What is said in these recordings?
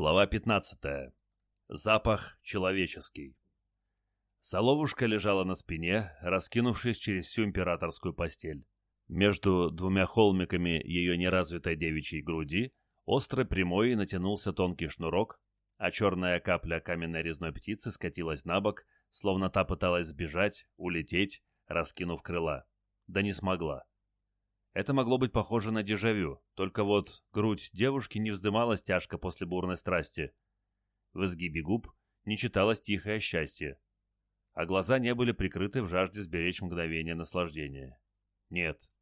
Глава 15. Запах человеческий. Соловушка лежала на спине, раскинувшись через всю императорскую постель. Между двумя холмиками ее неразвитой девичьей груди остро прямой натянулся тонкий шнурок, а черная капля каменной резной птицы скатилась на бок, словно та пыталась сбежать, улететь, раскинув крыла. Да не смогла. Это могло быть похоже на дежавю, только вот грудь девушки не вздымалась тяжко после бурной страсти. В изгибе губ не читалось тихое счастье, а глаза не были прикрыты в жажде сберечь мгновение наслаждения. Нет.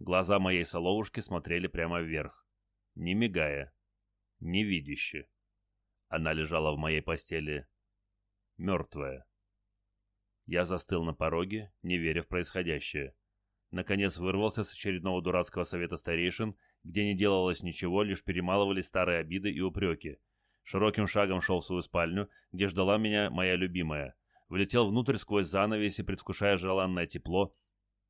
Глаза моей соловушки смотрели прямо вверх, не мигая, невидяще. Она лежала в моей постели, мертвая. Я застыл на пороге, не веря в происходящее наконец вырвался с очередного дурацкого совета старейшин, где не делалось ничего, лишь перемалывали старые обиды и упреки. Широким шагом шел в свою спальню, где ждала меня моя любимая. Влетел внутрь сквозь занавеси, предвкушая желанное тепло,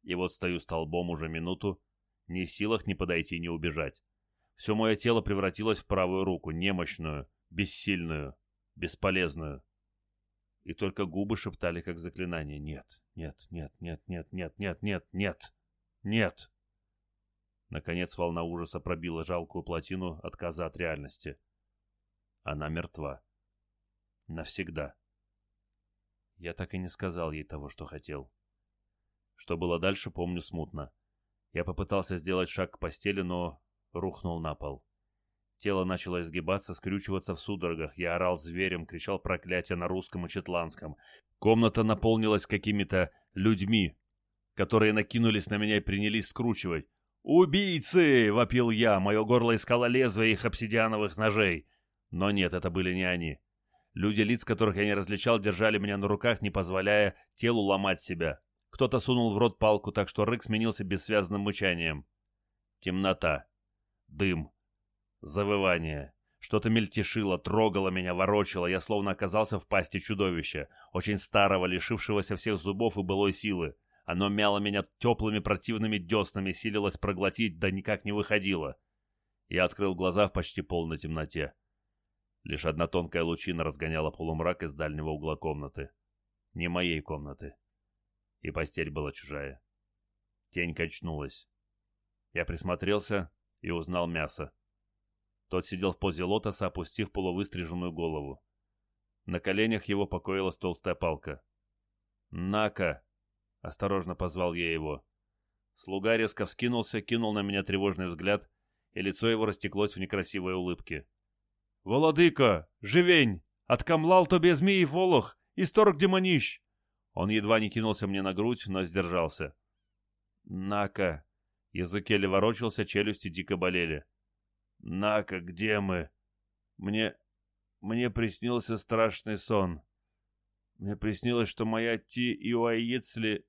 и вот стою столбом уже минуту, ни в силах ни подойти, ни убежать. Все мое тело превратилось в правую руку, немощную, бессильную, бесполезную. И только губы шептали, как заклинание. «Нет, нет, нет, нет, нет, нет, нет, нет, нет, нет!» Наконец волна ужаса пробила жалкую плотину отказа от реальности. Она мертва. Навсегда. Я так и не сказал ей того, что хотел. Что было дальше, помню смутно. Я попытался сделать шаг к постели, но рухнул на пол. Тело начало изгибаться, скрючиваться в судорогах. Я орал зверем, кричал проклятия на русском и четландском. Комната наполнилась какими-то людьми, которые накинулись на меня и принялись скручивать. «Убийцы!» — вопил я. Мое горло искало лезвие их обсидиановых ножей. Но нет, это были не они. Люди, лиц которых я не различал, держали меня на руках, не позволяя телу ломать себя. Кто-то сунул в рот палку, так что рык сменился бессвязным мычанием. Темнота. Дым. Завывание. Что-то мельтешило, трогало меня, ворочало. Я словно оказался в пасти чудовища, очень старого, лишившегося всех зубов и былой силы. Оно мяло меня теплыми противными деснами, силилось проглотить, да никак не выходило. Я открыл глаза в почти полной темноте. Лишь одна тонкая лучина разгоняла полумрак из дальнего угла комнаты. Не моей комнаты. И постель была чужая. Тень качнулась. Я присмотрелся и узнал мясо. Тот сидел в позе лотоса, опустив полувыстриженную голову. На коленях его покоилась толстая палка. «На-ка!» — осторожно позвал я его. Слуга резко вскинулся, кинул на меня тревожный взгляд, и лицо его растеклось в некрасивой улыбке. «Володыка! Живень! Откамлал тобе змеи волох! Исторг демонищ!» Он едва не кинулся мне на грудь, но сдержался. «На-ка!» Язык еле ворочался, челюсти дико болели. «На-ка, где мы? Мне... мне приснился страшный сон. Мне приснилось, что моя Ти Иоаицли...»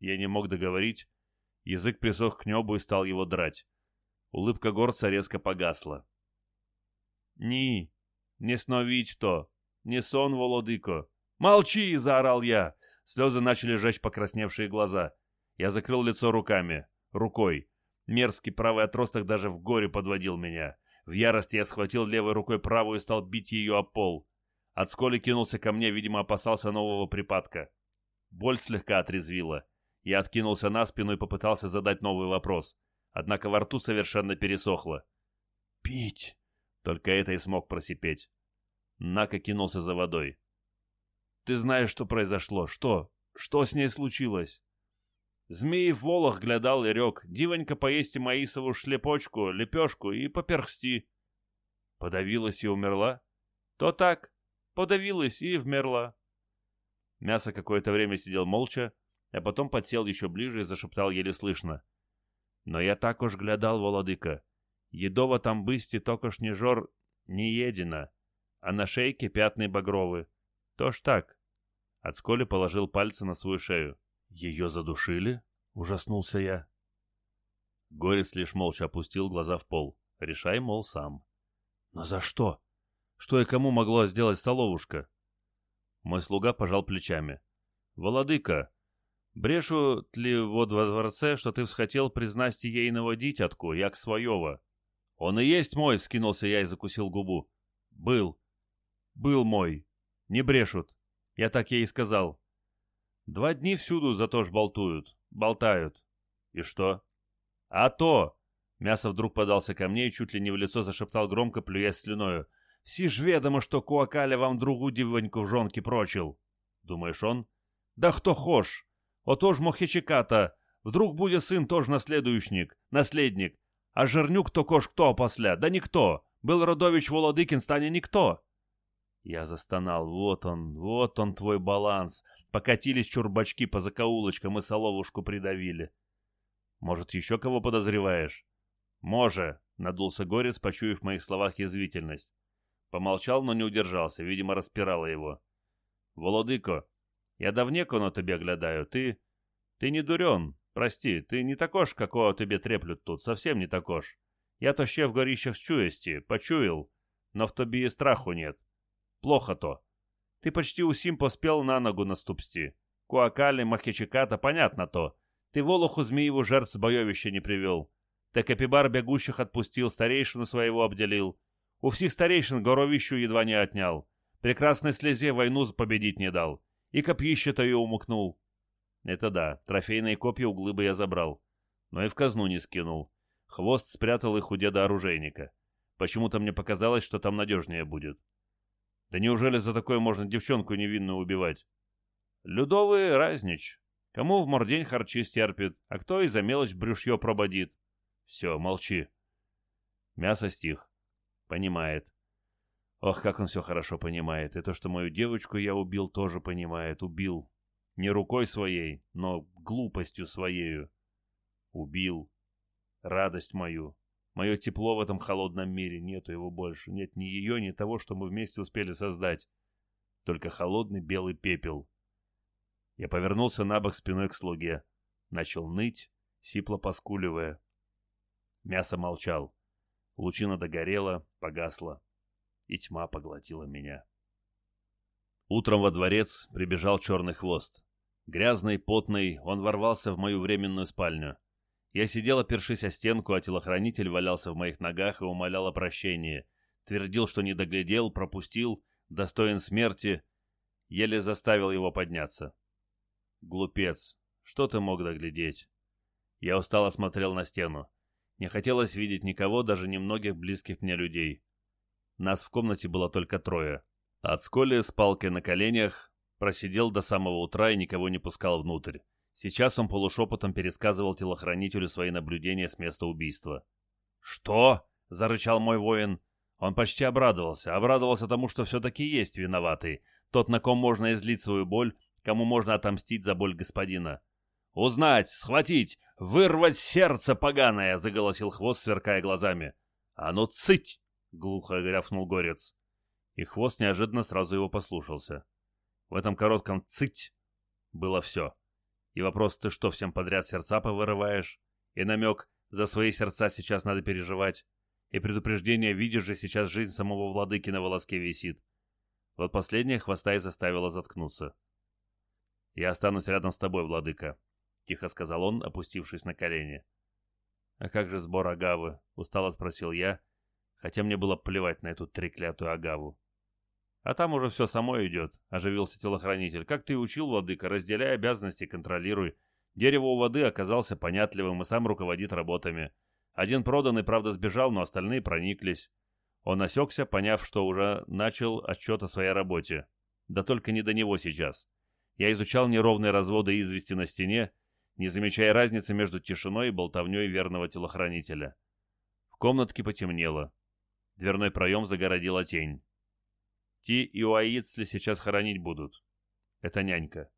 Я не мог договорить. Язык присох к небу и стал его драть. Улыбка горца резко погасла. «Ни, не сновить то! Не сон, Володыко! Молчи!» — заорал я. Слезы начали жечь покрасневшие глаза. Я закрыл лицо руками. Рукой. Мерзкий правый отросток даже в горе подводил меня. В ярости я схватил левой рукой правую и стал бить ее о пол. От сколи кинулся ко мне, видимо, опасался нового припадка. Боль слегка отрезвила. Я откинулся на спину и попытался задать новый вопрос. Однако во рту совершенно пересохло. «Пить!» Только это и смог просипеть. Нака кинулся за водой. «Ты знаешь, что произошло? Что? Что с ней случилось?» Змеев волох глядал и рек. Дивонька поесть Маисову шлепочку, лепешку и поперхсти. Подавилась и умерла? То так, подавилась и вмерла. Мясо какое-то время сидел молча, а потом подсел еще ближе и зашептал еле слышно. Но я так уж глядал, Володыка. Едова там бысти токош не жор не едина, а на шейке пятны багровы. То ж так. Отсколи положил пальцы на свою шею. «Ее задушили?» — ужаснулся я. Горец лишь молча опустил глаза в пол. Решай, мол, сам. «Но за что? Что и кому могла сделать столовушка?» Мой слуга пожал плечами. «Володыка, брешу ли вот во дворце, что ты всхотел признать ейного дитятку, як своего?» «Он и есть мой!» — скинулся я и закусил губу. Был. Был мой. Не брешут. Я так ей и сказал. Два дни всюду зато ж болтуют. Болтают. И что? А то! Мясо вдруг подался ко мне и чуть ли не в лицо зашептал громко, плюясь слюною. «Всі ж ведомо, что Куакаля вам другу дівоньку в жонки прочил». Думаешь, он? Да кто хошь. Отож Мохичеката. Вдруг будет сын тоже наследующник, наследник. А Жернюк то кош кто после? Да никто. Был Родович Володыкин, стане никто. Я застонал. Вот он, вот он твой баланс. Покатились чурбачки по закоулочкам и соловушку придавили. Может, еще кого подозреваешь? Може, надулся горец, почуяв в моих словах язвительность. Помолчал, но не удержался, видимо, распирало его. Володыко, я давнеко на тебе глядаю, ты... Ты не дурен, прости, ты не також, какого тебе треплют тут, совсем не також. Я то ще в горищах чуєсті, почуял, но в тобі и страху нет. Плохо то. Ты почти усим поспел на ногу наступсти. Куакали, Махичиката, понятно то. Ты Волоху Змееву жертв боевища не привел. Ты Капибар бегущих отпустил, старейшину своего обделил. У всех старейшин горовищу едва не отнял. Прекрасной слезе войну победить не дал. И копьище-то ее умукнул. Это да, трофейные копья у глыбы я забрал. Но и в казну не скинул. Хвост спрятал их у деда оружейника. Почему-то мне показалось, что там надежнее будет. Да неужели за такое можно девчонку невинную убивать? Людовый разнич. Кому в мордень харчи стерпит, а кто и за мелочь брюшье прободит. Все, молчи. Мясо стих. Понимает. Ох, как он все хорошо понимает. И то, что мою девочку я убил, тоже понимает. Убил. Не рукой своей, но глупостью своею. Убил радость мою. Мое тепло в этом холодном мире, нету его больше. Нет ни ее, ни того, что мы вместе успели создать. Только холодный белый пепел. Я повернулся на бок спиной к слуге. Начал ныть, сипло поскуливая. Мясо молчал. Лучина догорела, погасла, и тьма поглотила меня. Утром во дворец прибежал черный хвост. Грязный, потный, он ворвался в мою временную спальню. Я сидел, опершись о стенку, а телохранитель валялся в моих ногах и умолял о прощении. Твердил, что не доглядел, пропустил, достоин смерти. Еле заставил его подняться. Глупец, что ты мог доглядеть? Я устало смотрел на стену. Не хотелось видеть никого, даже немногих близких мне людей. Нас в комнате было только трое. Ацколи с палкой на коленях просидел до самого утра и никого не пускал внутрь. Сейчас он полушепотом пересказывал телохранителю свои наблюдения с места убийства. «Что?» — зарычал мой воин. Он почти обрадовался. Обрадовался тому, что все-таки есть виноватый. Тот, на ком можно излить свою боль, кому можно отомстить за боль господина. «Узнать, схватить, вырвать сердце поганое!» — заголосил хвост, сверкая глазами. «А ну цыть!» — глухо гряфнул горец. И хвост неожиданно сразу его послушался. В этом коротком «цыть» было все. И вопрос «ты что, всем подряд сердца повырываешь?» И намек «за свои сердца сейчас надо переживать?» И предупреждение «видишь же, сейчас жизнь самого владыки на волоске висит». Вот последнее хвоста и заставило заткнуться. «Я останусь рядом с тобой, владыка», — тихо сказал он, опустившись на колени. «А как же сбор агавы?» — устало спросил я, хотя мне было плевать на эту треклятую агаву. А там уже все само идет, оживился телохранитель. Как ты учил, владыка, разделяй обязанности, контролируй. Дерево у воды оказался понятливым и сам руководит работами. Один проданный, правда, сбежал, но остальные прониклись. Он осекся, поняв, что уже начал отчет о своей работе. Да только не до него сейчас. Я изучал неровные разводы извести на стене, не замечая разницы между тишиной и болтовней верного телохранителя. В комнатке потемнело. Дверной проем загородила тень. Ти и Уаицли сейчас хоронить будут. Это нянька.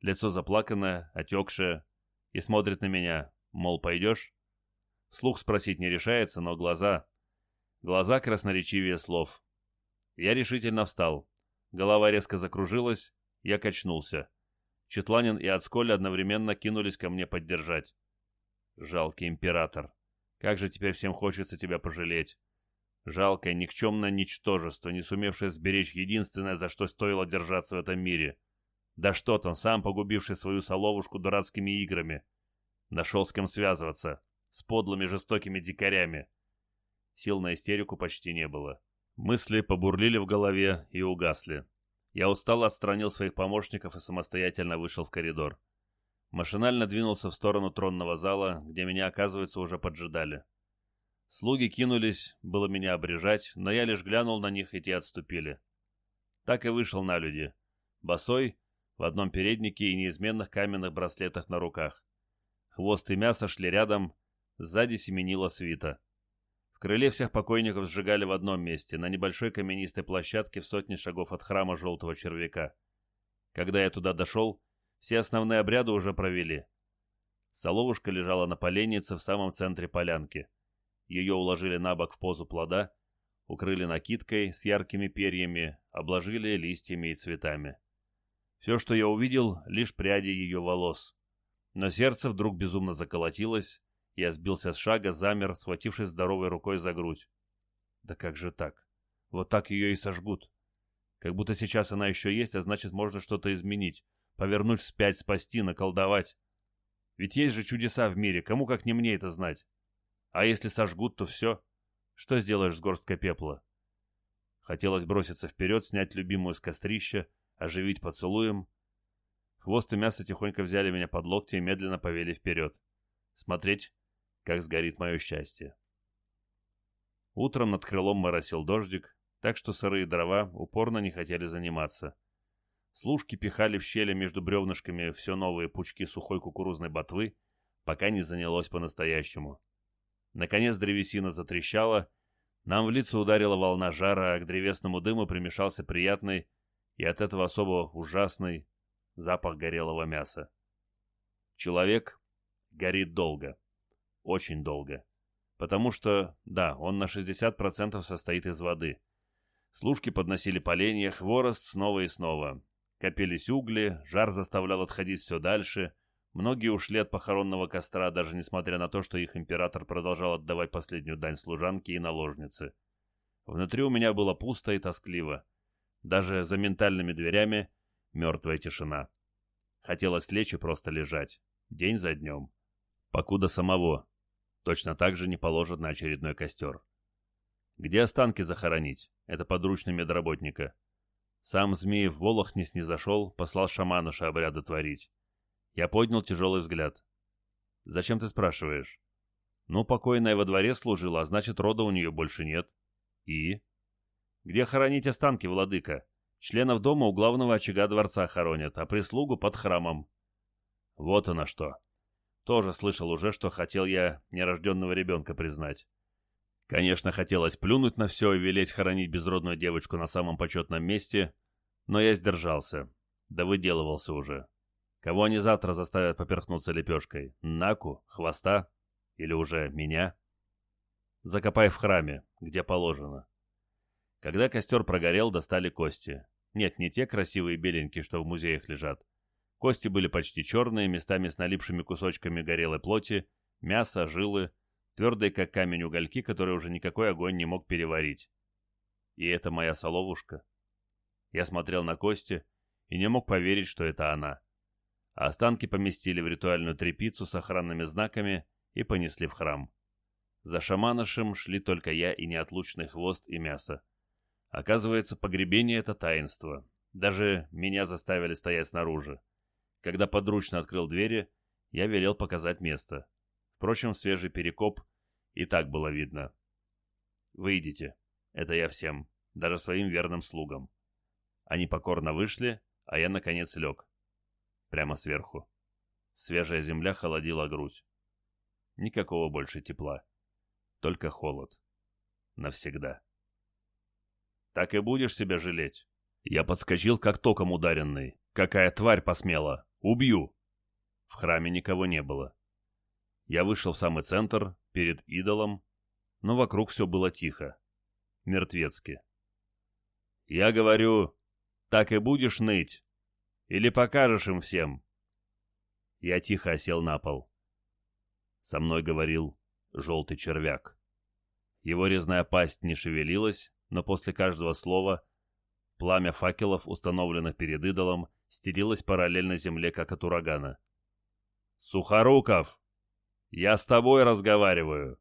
Лицо заплаканное, отекшее, и смотрит на меня, мол, пойдешь? Слух спросить не решается, но глаза... Глаза красноречивее слов. Я решительно встал. Голова резко закружилась, я качнулся. Четланин и Ацколь одновременно кинулись ко мне поддержать. Жалкий император. Как же теперь всем хочется тебя пожалеть. Жалкое, никчемное ничтожество, не сумевшее сберечь единственное, за что стоило держаться в этом мире. Да что там, сам погубивший свою соловушку дурацкими играми. Нашел с кем связываться. С подлыми жестокими дикарями. Сил на истерику почти не было. Мысли побурлили в голове и угасли. Я устало отстранил своих помощников и самостоятельно вышел в коридор. Машинально двинулся в сторону тронного зала, где меня, оказывается, уже поджидали. Слуги кинулись, было меня обрежать, но я лишь глянул на них, и те отступили. Так и вышел на люди. Босой, в одном переднике и неизменных каменных браслетах на руках. Хвост и мясо шли рядом, сзади семенила свита. В крыле всех покойников сжигали в одном месте, на небольшой каменистой площадке в сотне шагов от храма Желтого Червяка. Когда я туда дошел, все основные обряды уже провели. Соловушка лежала на поленнице в самом центре полянки. Ее уложили на бок в позу плода, укрыли накидкой с яркими перьями, обложили листьями и цветами. Все, что я увидел, лишь пряди ее волос. Но сердце вдруг безумно заколотилось, я сбился с шага, замер, схватившись здоровой рукой за грудь. Да как же так? Вот так ее и сожгут. Как будто сейчас она еще есть, а значит, можно что-то изменить, повернуть вспять, спасти, наколдовать. Ведь есть же чудеса в мире, кому как не мне это знать. А если сожгут, то все. Что сделаешь с горсткой пепла? Хотелось броситься вперед, снять любимую с кострища, оживить поцелуем. Хвост и мясо тихонько взяли меня под локти и медленно повели вперед. Смотреть, как сгорит мое счастье. Утром над крылом моросил дождик, так что сырые дрова упорно не хотели заниматься. Служки пихали в щели между бревнышками все новые пучки сухой кукурузной ботвы, пока не занялось по-настоящему. Наконец древесина затрещала, нам в лицо ударила волна жара, а к древесному дыму примешался приятный и от этого особо ужасный запах горелого мяса. Человек горит долго. Очень долго. Потому что, да, он на 60% состоит из воды. Служки подносили поленья, хворост снова и снова. Копились угли, жар заставлял отходить все дальше. Многие ушли от похоронного костра, даже несмотря на то, что их император продолжал отдавать последнюю дань служанке и наложнице. Внутри у меня было пусто и тоскливо. Даже за ментальными дверями мертвая тишина. Хотелось лечь и просто лежать. День за днем. Покуда самого. Точно так же не положат на очередной костер. Где останки захоронить? Это подручный медработника. Сам Змеев Волох не снизошел, послал шамануша обряды творить. Я поднял тяжелый взгляд. «Зачем ты спрашиваешь?» «Ну, покойная во дворе служила, а значит, рода у нее больше нет». «И?» «Где хоронить останки, владыка?» «Членов дома у главного очага дворца хоронят, а прислугу под храмом». «Вот оно что!» Тоже слышал уже, что хотел я нерожденного ребенка признать. Конечно, хотелось плюнуть на все и велеть хоронить безродную девочку на самом почетном месте, но я сдержался. Да выделывался уже. Кого они завтра заставят поперхнуться лепешкой? Наку? Хвоста? Или уже меня? Закопай в храме, где положено. Когда костер прогорел, достали кости. Нет, не те красивые беленькие, что в музеях лежат. Кости были почти черные, местами с налипшими кусочками горелой плоти, мясо, жилы, твердые как камень угольки, которые уже никакой огонь не мог переварить. И это моя соловушка. Я смотрел на кости и не мог поверить, что это она. Останки поместили в ритуальную трепицу с охранными знаками и понесли в храм. За шаманышем шли только я и неотлучный хвост и мясо. Оказывается, погребение — это таинство. Даже меня заставили стоять снаружи. Когда подручно открыл двери, я велел показать место. Впрочем, свежий перекоп и так было видно. «Выйдите. Это я всем, даже своим верным слугам». Они покорно вышли, а я, наконец, лег. Прямо сверху. Свежая земля холодила грудь. Никакого больше тепла. Только холод. Навсегда. Так и будешь себя жалеть. Я подскочил, как током ударенный. Какая тварь посмела! Убью! В храме никого не было. Я вышел в самый центр, перед идолом, но вокруг все было тихо. Мертвецки. Я говорю, так и будешь ныть? Или покажешь им всем? Я тихо осел на пол. Со мной говорил желтый червяк. Его резная пасть не шевелилась, но после каждого слова пламя факелов, установленных перед идолом, стелилось параллельно земле, как от урагана. «Сухоруков!» Я с тобой разговариваю.